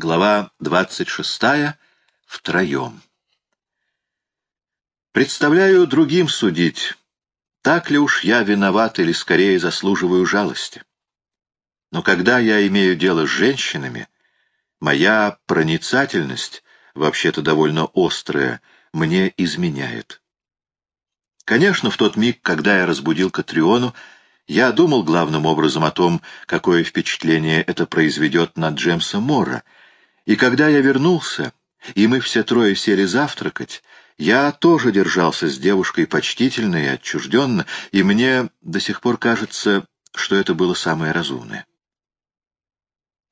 Глава 26. Втроем. Представляю другим судить, так ли уж я виноват или скорее заслуживаю жалости. Но когда я имею дело с женщинами, моя проницательность, вообще-то довольно острая, мне изменяет. Конечно, в тот миг, когда я разбудил Катриону, я думал главным образом о том, какое впечатление это произведет на Джемса Мора — и когда я вернулся, и мы все трое сели завтракать, я тоже держался с девушкой почтительно и отчужденно, и мне до сих пор кажется, что это было самое разумное.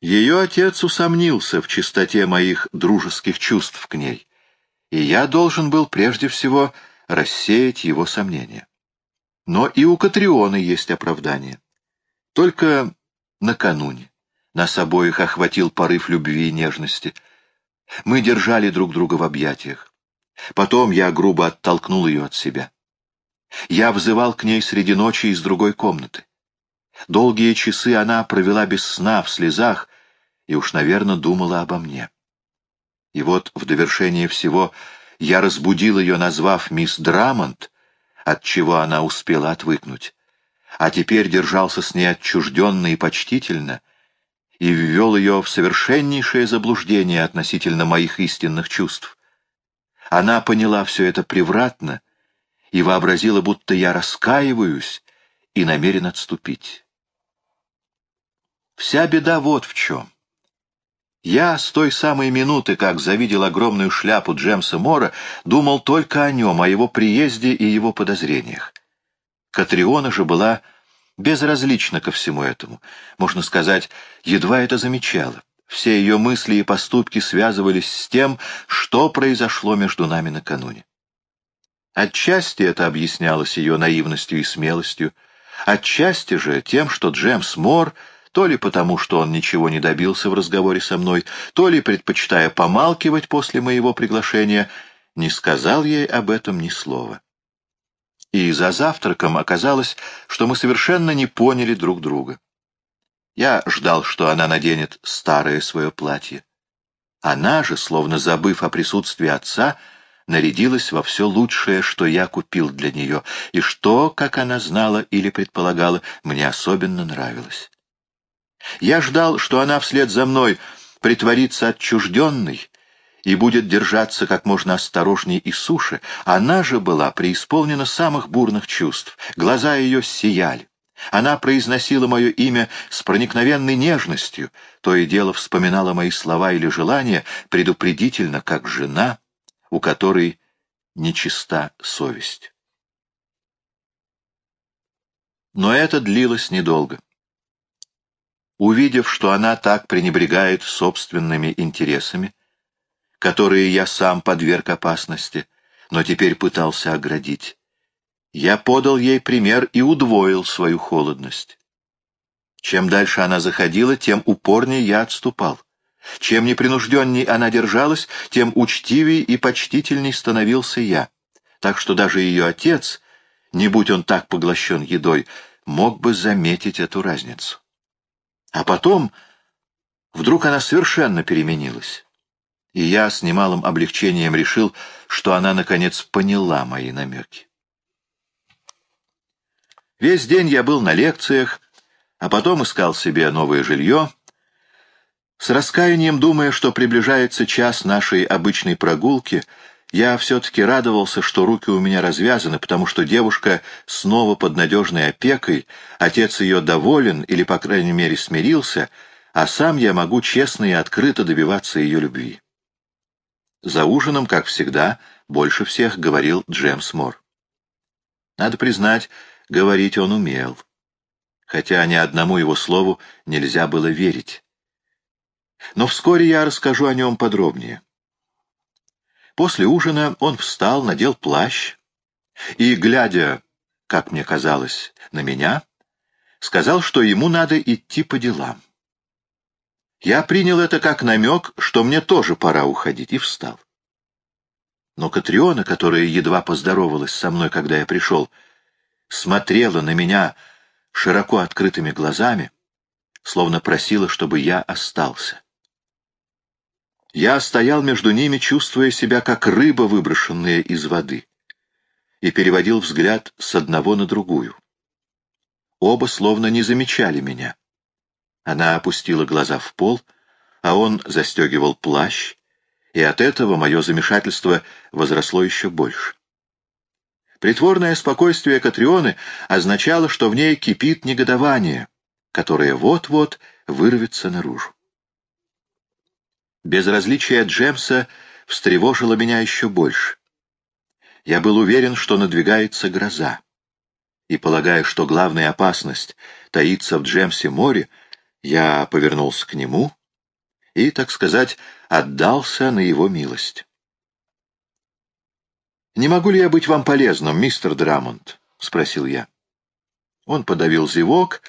Ее отец усомнился в чистоте моих дружеских чувств к ней, и я должен был прежде всего рассеять его сомнения. Но и у Катрионы есть оправдание. Только накануне. Нас обоих охватил порыв любви и нежности. Мы держали друг друга в объятиях. Потом я грубо оттолкнул ее от себя. Я взывал к ней среди ночи из другой комнаты. Долгие часы она провела без сна, в слезах, и уж, наверное, думала обо мне. И вот в довершение всего я разбудил ее, назвав мисс Драмонт, от чего она успела отвыкнуть, а теперь держался с ней отчужденно и почтительно — и ввел ее в совершеннейшее заблуждение относительно моих истинных чувств. Она поняла все это превратно и вообразила, будто я раскаиваюсь и намерен отступить. Вся беда вот в чем. Я с той самой минуты, как завидел огромную шляпу Джемса Мора, думал только о нем, о его приезде и его подозрениях. Катриона же была безразлична ко всему этому. Можно сказать, едва это замечала. Все ее мысли и поступки связывались с тем, что произошло между нами накануне. Отчасти это объяснялось ее наивностью и смелостью, отчасти же тем, что Джемс Мор, то ли потому, что он ничего не добился в разговоре со мной, то ли предпочитая помалкивать после моего приглашения, не сказал ей об этом ни слова и за завтраком оказалось, что мы совершенно не поняли друг друга. Я ждал, что она наденет старое свое платье. Она же, словно забыв о присутствии отца, нарядилась во все лучшее, что я купил для нее, и что, как она знала или предполагала, мне особенно нравилось. Я ждал, что она вслед за мной притворится отчужденной и будет держаться как можно осторожней и суше, она же была преисполнена самых бурных чувств, глаза ее сияли. Она произносила мое имя с проникновенной нежностью, то и дело вспоминала мои слова или желания предупредительно, как жена, у которой нечиста совесть. Но это длилось недолго. Увидев, что она так пренебрегает собственными интересами, которые я сам подверг опасности, но теперь пытался оградить. Я подал ей пример и удвоил свою холодность. Чем дальше она заходила, тем упорнее я отступал. Чем непринужденней она держалась, тем учтивей и почтительней становился я. Так что даже ее отец, не будь он так поглощен едой, мог бы заметить эту разницу. А потом вдруг она совершенно переменилась и я с немалым облегчением решил, что она, наконец, поняла мои намеки. Весь день я был на лекциях, а потом искал себе новое жилье, с раскаянием думая, что приближается час нашей обычной прогулки, я все-таки радовался, что руки у меня развязаны, потому что девушка снова под надежной опекой, отец ее доволен или, по крайней мере, смирился, а сам я могу честно и открыто добиваться ее любви. За ужином, как всегда, больше всех говорил Джемс Мор. Надо признать, говорить он умел, хотя ни одному его слову нельзя было верить. Но вскоре я расскажу о нем подробнее. После ужина он встал, надел плащ и, глядя, как мне казалось, на меня, сказал, что ему надо идти по делам. Я принял это как намек, что мне тоже пора уходить, и встал. Но Катриона, которая едва поздоровалась со мной, когда я пришел, смотрела на меня широко открытыми глазами, словно просила, чтобы я остался. Я стоял между ними, чувствуя себя как рыба, выброшенная из воды, и переводил взгляд с одного на другую. Оба словно не замечали меня. Она опустила глаза в пол, а он застегивал плащ, и от этого мое замешательство возросло еще больше. Притворное спокойствие Катрионы означало, что в ней кипит негодование, которое вот-вот вырвется наружу. Безразличие Джемса встревожило меня еще больше. Я был уверен, что надвигается гроза. И, полагая, что главная опасность таится в Джемсе море, я повернулся к нему и, так сказать, отдался на его милость. «Не могу ли я быть вам полезным, мистер Драмонт?» — спросил я. Он подавил зевок,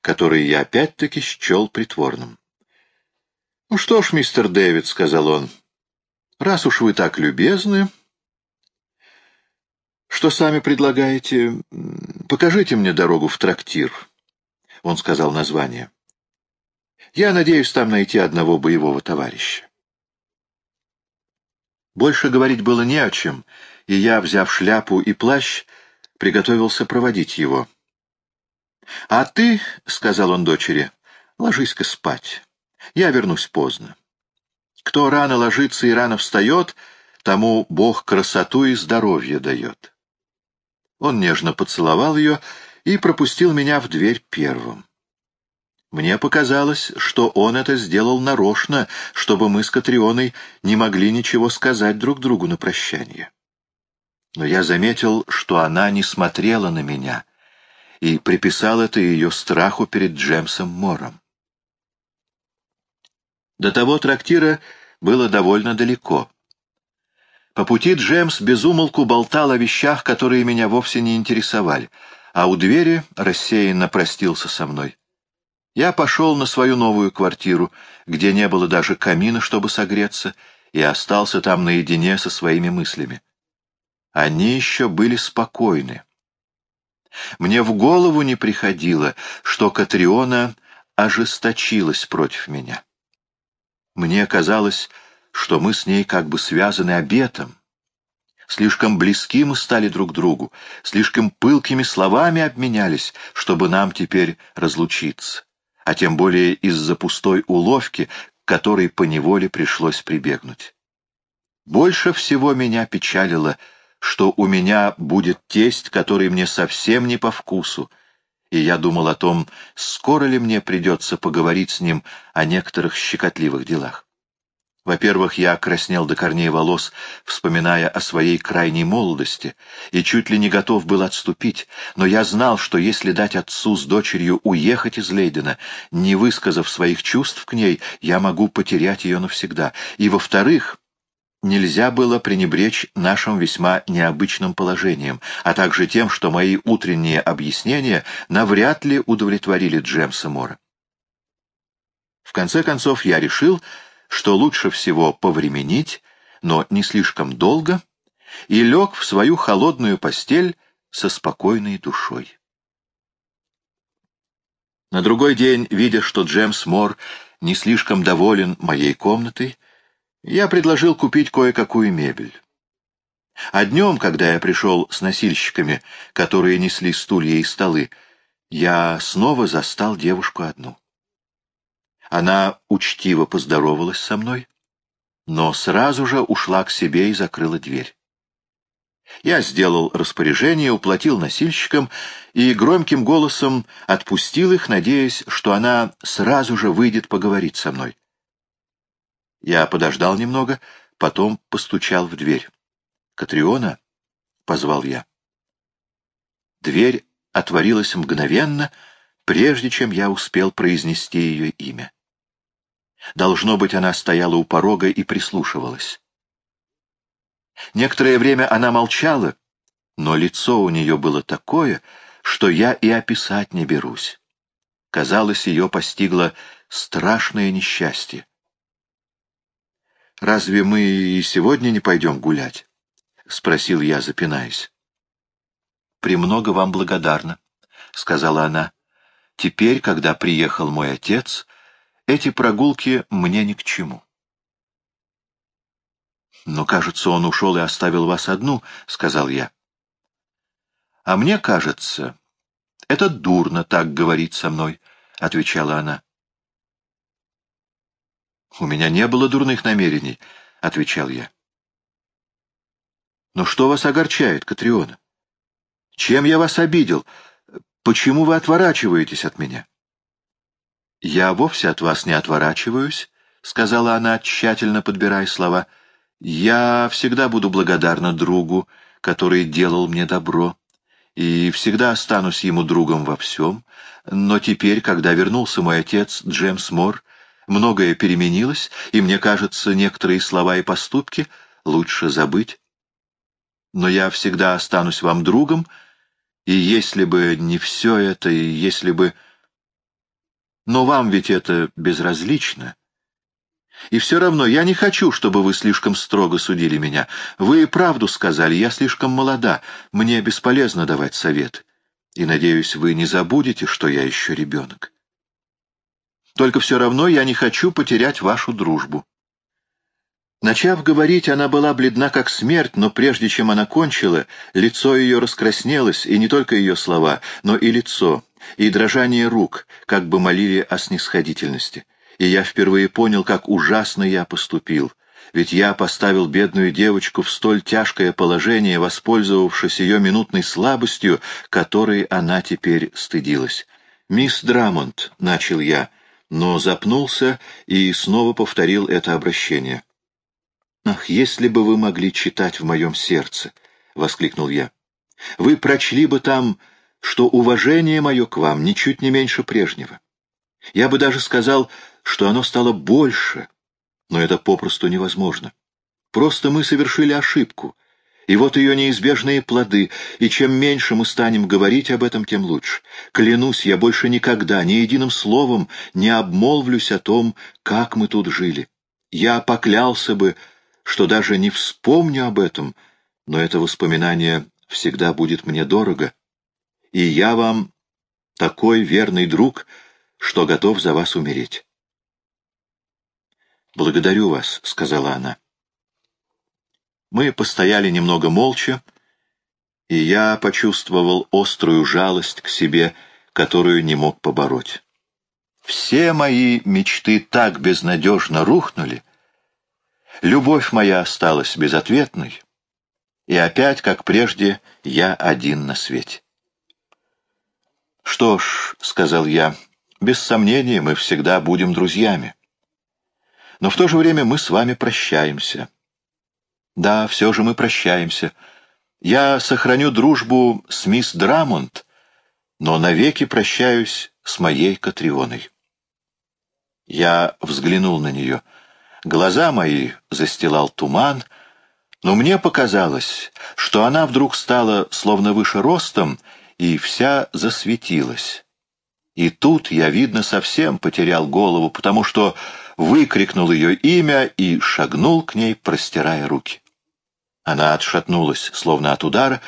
который я опять-таки счел притворным. «Ну что ж, мистер Дэвид», — сказал он, — «раз уж вы так любезны, что сами предлагаете, покажите мне дорогу в трактир». Он сказал название. «Я надеюсь там найти одного боевого товарища». Больше говорить было не о чем, и я, взяв шляпу и плащ, приготовился проводить его. — А ты, — сказал он дочери, — ложись-ка спать. Я вернусь поздно. Кто рано ложится и рано встает, тому Бог красоту и здоровье дает. Он нежно поцеловал ее и пропустил меня в дверь первым. Мне показалось, что он это сделал нарочно, чтобы мы с Катрионой не могли ничего сказать друг другу на прощание. Но я заметил, что она не смотрела на меня, и приписал это ее страху перед Джемсом Мором. До того трактира было довольно далеко. По пути Джемс безумолку болтал о вещах, которые меня вовсе не интересовали, а у двери рассеянно простился со мной. Я пошел на свою новую квартиру, где не было даже камина, чтобы согреться, и остался там наедине со своими мыслями. Они еще были спокойны. Мне в голову не приходило, что Катриона ожесточилась против меня. Мне казалось, что мы с ней как бы связаны обетом. Слишком близки мы стали друг другу, слишком пылкими словами обменялись, чтобы нам теперь разлучиться а тем более из-за пустой уловки, к которой поневоле пришлось прибегнуть. Больше всего меня печалило, что у меня будет тесть, который мне совсем не по вкусу, и я думал о том, скоро ли мне придется поговорить с ним о некоторых щекотливых делах. Во-первых, я краснел до корней волос, вспоминая о своей крайней молодости, и чуть ли не готов был отступить, но я знал, что если дать отцу с дочерью уехать из Лейдена, не высказав своих чувств к ней, я могу потерять ее навсегда. И, во-вторых, нельзя было пренебречь нашим весьма необычным положением, а также тем, что мои утренние объяснения навряд ли удовлетворили Джемса Мора. В конце концов, я решил, что лучше всего повременить, но не слишком долго, и лег в свою холодную постель со спокойной душой. На другой день, видя, что Джемс Мор не слишком доволен моей комнатой, я предложил купить кое-какую мебель. А днем, когда я пришел с носильщиками, которые несли стулья и столы, я снова застал девушку одну. Она учтиво поздоровалась со мной, но сразу же ушла к себе и закрыла дверь. Я сделал распоряжение, уплатил носильщикам и громким голосом отпустил их, надеясь, что она сразу же выйдет поговорить со мной. Я подождал немного, потом постучал в дверь. «Катриона?» — позвал я. Дверь отворилась мгновенно, прежде чем я успел произнести ее имя. Должно быть, она стояла у порога и прислушивалась. Некоторое время она молчала, но лицо у нее было такое, что я и описать не берусь. Казалось, ее постигло страшное несчастье. «Разве мы и сегодня не пойдем гулять?» — спросил я, запинаясь. «Премного вам благодарна», — сказала она. «Теперь, когда приехал мой отец, эти прогулки мне ни к чему. «Но, кажется, он ушел и оставил вас одну», — сказал я. «А мне кажется, это дурно так говорить со мной», — отвечала она. «У меня не было дурных намерений», — отвечал я. «Но что вас огорчает, Катриона? Чем я вас обидел? Почему вы отворачиваетесь от меня?» «Я вовсе от вас не отворачиваюсь», — сказала она, тщательно подбирая слова. «Я всегда буду благодарна другу, который делал мне добро, и всегда останусь ему другом во всем. Но теперь, когда вернулся мой отец Джеймс Мор, многое переменилось, и мне кажется, некоторые слова и поступки лучше забыть. Но я всегда останусь вам другом, и если бы не все это, и если бы... Но вам ведь это безразлично. И все равно я не хочу, чтобы вы слишком строго судили меня. Вы правду сказали, я слишком молода, мне бесполезно давать совет. И, надеюсь, вы не забудете, что я еще ребенок. Только все равно я не хочу потерять вашу дружбу. Начав говорить, она была бледна как смерть, но прежде чем она кончила, лицо ее раскраснелось, и не только ее слова, но и лицо, и дрожание рук, как бы молили о снисходительности. И я впервые понял, как ужасно я поступил. Ведь я поставил бедную девочку в столь тяжкое положение, воспользовавшись ее минутной слабостью, которой она теперь стыдилась. «Мисс Драмонт», — начал я, но запнулся и снова повторил это обращение. «Ах, если бы вы могли читать в моем сердце!» — воскликнул я. «Вы прочли бы там что уважение мое к вам ничуть не меньше прежнего. Я бы даже сказал, что оно стало больше, но это попросту невозможно. Просто мы совершили ошибку, и вот ее неизбежные плоды, и чем меньше мы станем говорить об этом, тем лучше. Клянусь, я больше никогда ни единым словом не обмолвлюсь о том, как мы тут жили. Я поклялся бы, что даже не вспомню об этом, но это воспоминание всегда будет мне дорого и я вам такой верный друг, что готов за вас умереть. «Благодарю вас», — сказала она. Мы постояли немного молча, и я почувствовал острую жалость к себе, которую не мог побороть. Все мои мечты так безнадежно рухнули, любовь моя осталась безответной, и опять, как прежде, я один на свете. «Что ж», — сказал я, — «без сомнения мы всегда будем друзьями. Но в то же время мы с вами прощаемся». «Да, все же мы прощаемся. Я сохраню дружбу с мисс Драмонт, но навеки прощаюсь с моей Катрионой». Я взглянул на нее. Глаза мои застилал туман, но мне показалось, что она вдруг стала словно выше ростом и вся засветилась. И тут я, видно, совсем потерял голову, потому что выкрикнул ее имя и шагнул к ней, простирая руки. Она отшатнулась, словно от удара,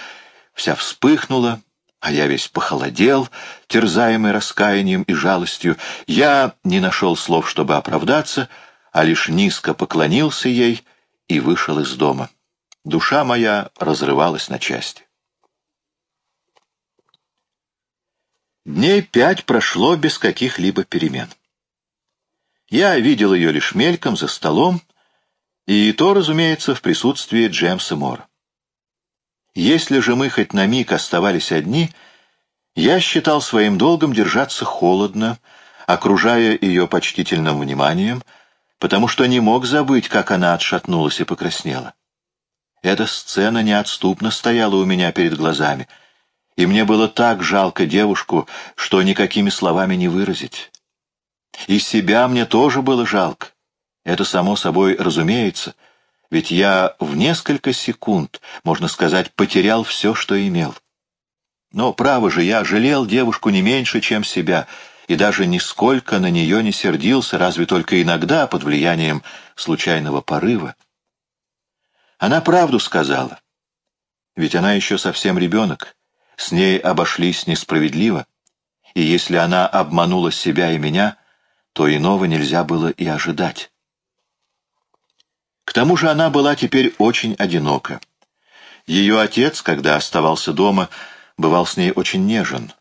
вся вспыхнула, а я весь похолодел, терзаемый раскаянием и жалостью. Я не нашел слов, чтобы оправдаться, а лишь низко поклонился ей и вышел из дома. Душа моя разрывалась на части. Дней пять прошло без каких-либо перемен. Я видел ее лишь мельком за столом, и то, разумеется, в присутствии Джемса Мора. Если же мы хоть на миг оставались одни, я считал своим долгом держаться холодно, окружая ее почтительным вниманием, потому что не мог забыть, как она отшатнулась и покраснела. Эта сцена неотступно стояла у меня перед глазами — и мне было так жалко девушку, что никакими словами не выразить. И себя мне тоже было жалко. Это само собой разумеется, ведь я в несколько секунд, можно сказать, потерял все, что имел. Но, право же, я жалел девушку не меньше, чем себя, и даже нисколько на нее не сердился, разве только иногда под влиянием случайного порыва. Она правду сказала, ведь она еще совсем ребенок, с ней обошлись несправедливо, и если она обманула себя и меня, то иного нельзя было и ожидать. К тому же она была теперь очень одинока. Ее отец, когда оставался дома, бывал с ней очень нежен.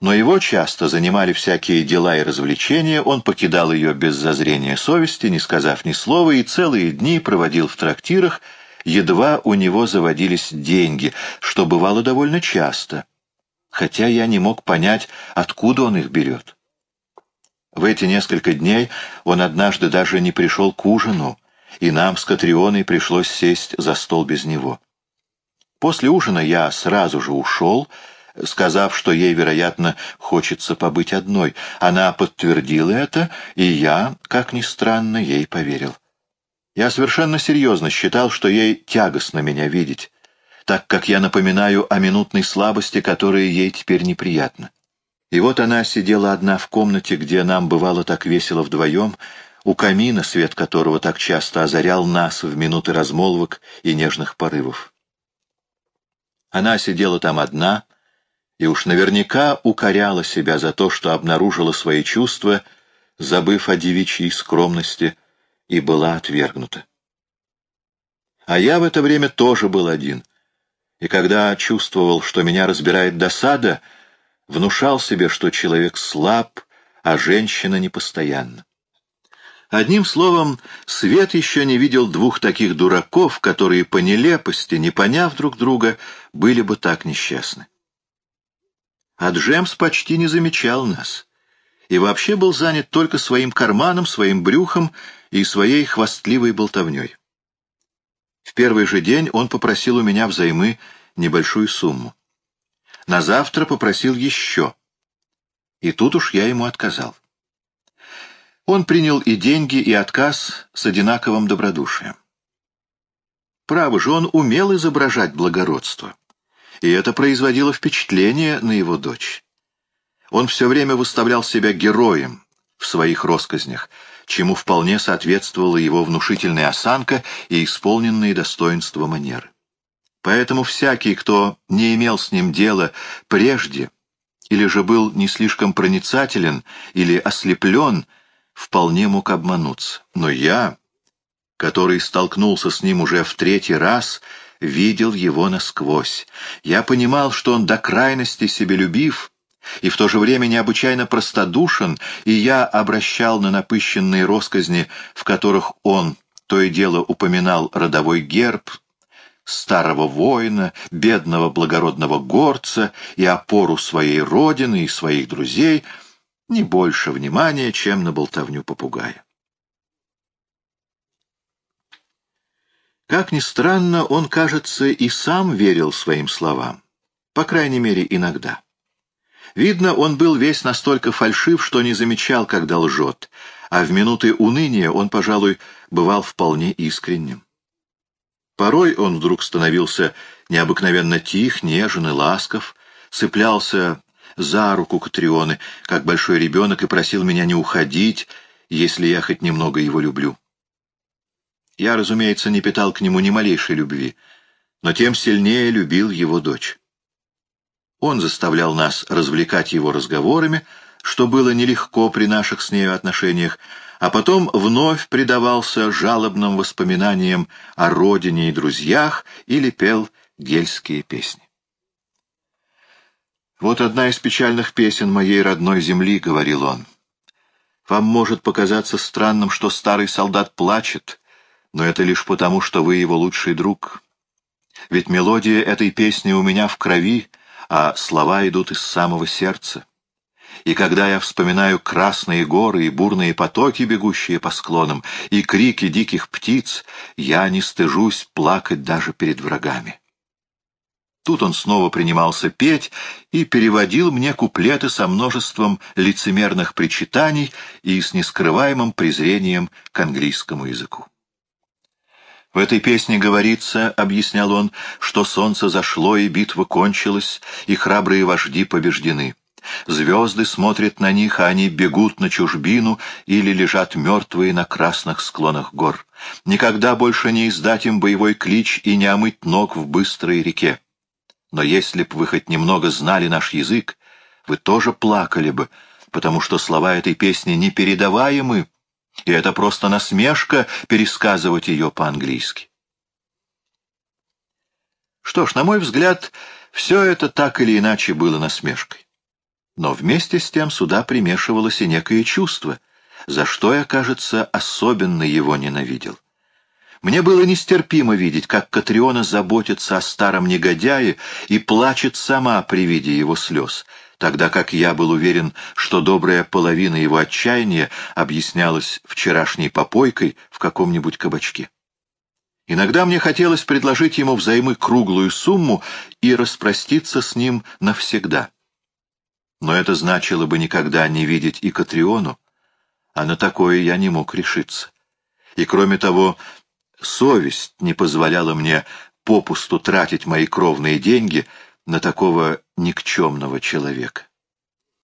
Но его часто занимали всякие дела и развлечения, он покидал ее без зазрения совести, не сказав ни слова, и целые дни проводил в трактирах, едва у него заводились деньги, что бывало довольно часто, хотя я не мог понять, откуда он их берет. В эти несколько дней он однажды даже не пришел к ужину, и нам с Катрионой пришлось сесть за стол без него. После ужина я сразу же ушел, сказав, что ей, вероятно, хочется побыть одной. Она подтвердила это, и я, как ни странно, ей поверил. Я совершенно серьезно считал, что ей тягостно меня видеть, так как я напоминаю о минутной слабости, которая ей теперь неприятна. И вот она сидела одна в комнате, где нам бывало так весело вдвоем, у камина, свет которого так часто озарял нас в минуты размолвок и нежных порывов. Она сидела там одна и уж наверняка укоряла себя за то, что обнаружила свои чувства, забыв о девичьей скромности, и была отвергнута. А я в это время тоже был один, и когда чувствовал, что меня разбирает досада, внушал себе, что человек слаб, а женщина непостоянна. Одним словом, Свет еще не видел двух таких дураков, которые по нелепости, не поняв друг друга, были бы так несчастны. А Джемс почти не замечал нас и вообще был занят только своим карманом, своим брюхом и своей хвастливой болтовней. В первый же день он попросил у меня взаймы небольшую сумму. На завтра попросил еще. И тут уж я ему отказал. Он принял и деньги, и отказ с одинаковым добродушием. Право же, он умел изображать благородство, и это производило впечатление на его дочь. Он все время выставлял себя героем в своих росказнях, чему вполне соответствовала его внушительная осанка и исполненные достоинства манеры. Поэтому всякий, кто не имел с ним дела прежде, или же был не слишком проницателен, или ослеплен, вполне мог обмануться. Но я, который столкнулся с ним уже в третий раз, видел его насквозь. Я понимал, что он до крайности себелюбив и в то же время необычайно простодушен, и я обращал на напыщенные росказни, в которых он то и дело упоминал родовой герб, старого воина, бедного благородного горца и опору своей родины и своих друзей — не больше внимания, чем на болтовню попугая. Как ни странно, он, кажется, и сам верил своим словам, по крайней мере, иногда. Видно, он был весь настолько фальшив, что не замечал, когда лжет, а в минуты уныния он, пожалуй, бывал вполне искренним. Порой он вдруг становился необыкновенно тих, нежен и ласков, цеплялся за руку Катрионы, как большой ребенок, и просил меня не уходить, если я хоть немного его люблю. Я, разумеется, не питал к нему ни малейшей любви, но тем сильнее любил его дочь. Он заставлял нас развлекать его разговорами, что было нелегко при наших с нею отношениях, а потом вновь предавался жалобным воспоминаниям о родине и друзьях или пел гельские песни. «Вот одна из печальных песен моей родной земли», — говорил он. «Вам может показаться странным, что старый солдат плачет, но это лишь потому, что вы его лучший друг. Ведь мелодия этой песни у меня в крови, а слова идут из самого сердца. И когда я вспоминаю красные горы и бурные потоки, бегущие по склонам, и крики диких птиц, я не стыжусь плакать даже перед врагами. Тут он снова принимался петь и переводил мне куплеты со множеством лицемерных причитаний и с нескрываемым презрением к английскому языку. В этой песне говорится, — объяснял он, — что солнце зашло и битва кончилась, и храбрые вожди побеждены. Звезды смотрят на них, а они бегут на чужбину или лежат мертвые на красных склонах гор. Никогда больше не издать им боевой клич и не омыть ног в быстрой реке. Но если б вы хоть немного знали наш язык, вы тоже плакали бы, потому что слова этой песни непередаваемы, И это просто насмешка пересказывать ее по-английски. Что ж, на мой взгляд, все это так или иначе было насмешкой. Но вместе с тем сюда примешивалось и некое чувство, за что я, кажется, особенно его ненавидел. Мне было нестерпимо видеть, как Катриона заботится о старом негодяе и плачет сама при виде его слез, тогда как я был уверен, что добрая половина его отчаяния объяснялась вчерашней попойкой в каком-нибудь кабачке. Иногда мне хотелось предложить ему взаймы круглую сумму и распроститься с ним навсегда. Но это значило бы никогда не видеть и Катриону, а на такое я не мог решиться. И кроме того, совесть не позволяла мне попусту тратить мои кровные деньги на такого никчемного человека.